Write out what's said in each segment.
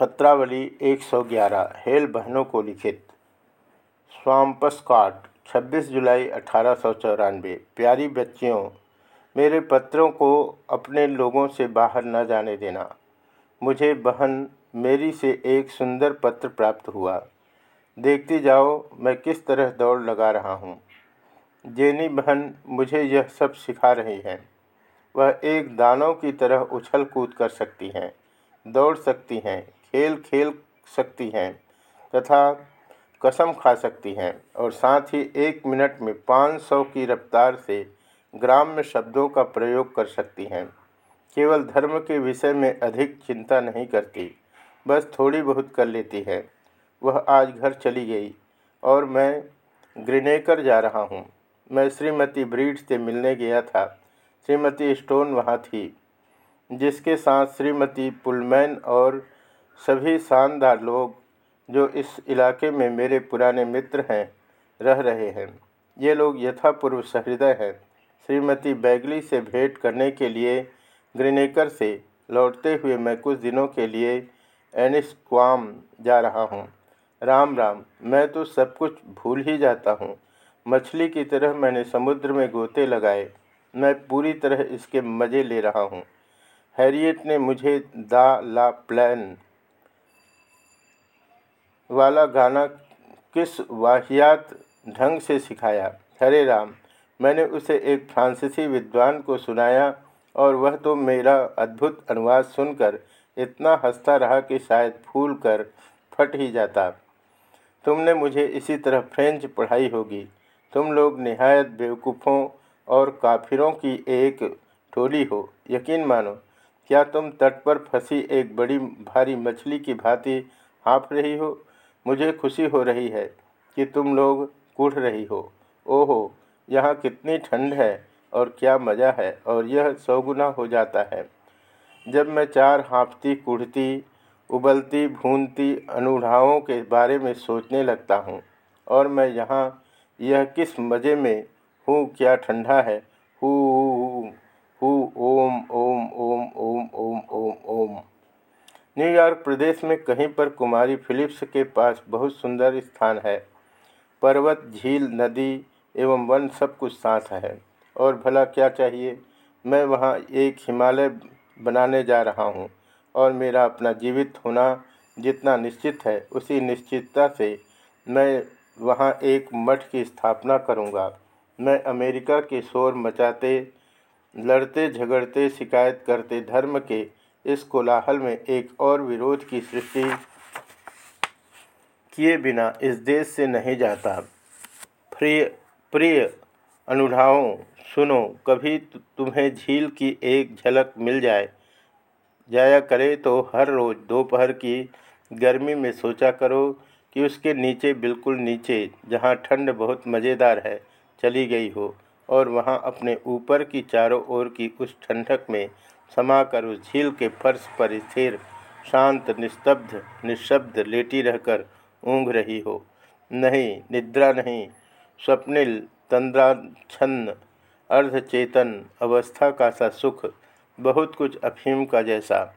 पत्रावली 111 hello बहनों को लिखित। स्वाम्पस्कॉट 26 जुलाई अठारह सौ चौरानवे। प्यारी बच्चियों, मेरे पत्रों को अपने लोगों से बाहर न जाने देना। मुझे बहन, मेरी से एक सुंदर पत्र प्राप्त हुआ। देखती जाओ, मैं किस तरह दौड़ लगा रहा हूँ। जेनी बहन, मुझे यह सब सिखा रही हैं। वह एक दानों की तरह उछल कूद कर सकती हैं, दौड़ सकती हैं। खेल खेल सकती हैं तथा कसम खा सकती हैं और साथ ही एक मिनट में 500 की रफ्तार से ग्राम्य शब्दों का प्रयोग कर सकती हैं। केवल धर्म के विषय में अधिक चिंता नहीं करती, बस थोड़ी बहुत कर लेती है। वह आज घर चली गई और मैं ग्रिनेकर जा रहा हूँ। मैं श्रीमती ब्रीड से मिलने गया था। श्रीमती स्टोन वहाँ थी, जिसके साथ श्रीमती पुलमैन और सभी शानदार लोग जो इस इलाके में मेरे पुराने मित्र हैं, रह रहे हैं। ये लोग यथापूर्व सहृदय हैं। श्रीमती बैगली से भेंट करने के लिए ग्रिनेकर से लौटते हुए मैं कुछ दिनों के लिए एनिस्क्वाम जा रहा हूँ। राम राम, मैं तो सब कुछ भूल ही जाता हूँ। मछली की तरह मैंने समुद्र में गोते लगाए। मैं पूरी तरह इसके मज़े ले रहा हूँ। हैरियट ने मुझे दा ला प्लान वाला गाना किस वाहियात ढंग से सिखाया? हरे राम, मैंने उसे एक फ्रांसीसी विद्वान को सुनाया और वह तो मेरा अद्भुत अनुवाद सुनकर इतना हंसता रहा कि शायद फूल कर फट ही जाता। तुमने मुझे इसी तरह फ्रेंच पढ़ाई होगी। तुम लोग नहायत बेवकूफ़ों और काफिरों की एक टोली हो। यकीन मानो, क्या तुम तट पर फंसी एक बड़ी भारी मछली की भांति हाँफ रही हो? मुझे खुशी हो रही है कि तुम लोग कुढ़ रही हो। ओहो, यहाँ कितनी ठंड है और क्या मज़ा है और यह सौगुना हो जाता है। जब मैं चार हाँफती, कुढ़ती, उबलती, भूनती अनुढ़ाओं के बारे में सोचने लगता हूँ और मैं यहाँ यह किस मज़े में हूँ, क्या ठंडा है। हु ओम ओम ओम ओम ओम न्यूयॉर्क प्रदेश में कहीं पर कुमारी फिलिप्स के पास बहुत सुंदर स्थान है। पर्वत, झील, नदी एवं वन सब कुछ साथ है। और भला क्या चाहिए? मैं वहाँ एक हिमालय बनाने जा रहा हूँ और मेरा अपना जीवित होना जितना निश्चित है, उसी निश्चितता से मैं वहाँ एक मठ की स्थापना करूँगा। मैं अमेरिका के शोर मचाते, लड़ते, झगड़ते, शिकायत करते, धर्म के इस कोलाहल में एक और विरोध की सृष्टि किए बिना इस देश से नहीं जाता। प्रिय प्रिय अनुधाओं सुनो, कभी तुम्हें झील की एक झलक मिल जाए। जाया करे तो हर रोज़ दोपहर की गर्मी में सोचा करो कि उसके नीचे बिल्कुल नीचे, जहाँ ठंड बहुत मज़ेदार है, चली गई हो, और वहाँ अपने ऊपर की चारों ओर की उस ठंडक में समाकर उस झील के फर्श पर स्थिर, शांत, निस्तब्ध, निशब्द लेटी रहकर ऊँघ रही हो। नहीं, निद्रा नहीं, स्वप्निल, तंद्राच्छन्न, अर्धचेतन अवस्था का सा सुख, बहुत कुछ अफीम का जैसा।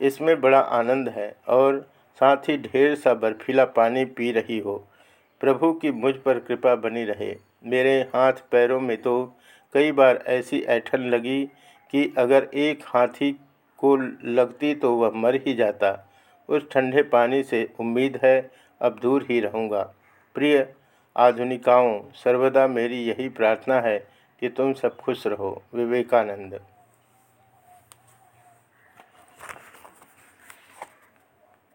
इसमें बड़ा आनंद है और साथ ही ढेर सा बर्फीला पानी पी रही हो। प्रभु की मुझ पर कृपा बनी रहे। मेरे हाथ पैरों में तो कई बार ऐसी ऐठन लगी कि अगर एक हाथी को लगती तो वह मर ही जाता। उस ठंडे पानी से उम्मीद है, अब दूर ही रहूँगा। प्रिय आधुनिकाओं, सर्वदा मेरी यही प्रार्थना है कि तुम सब खुश रहो। विवेकानंद।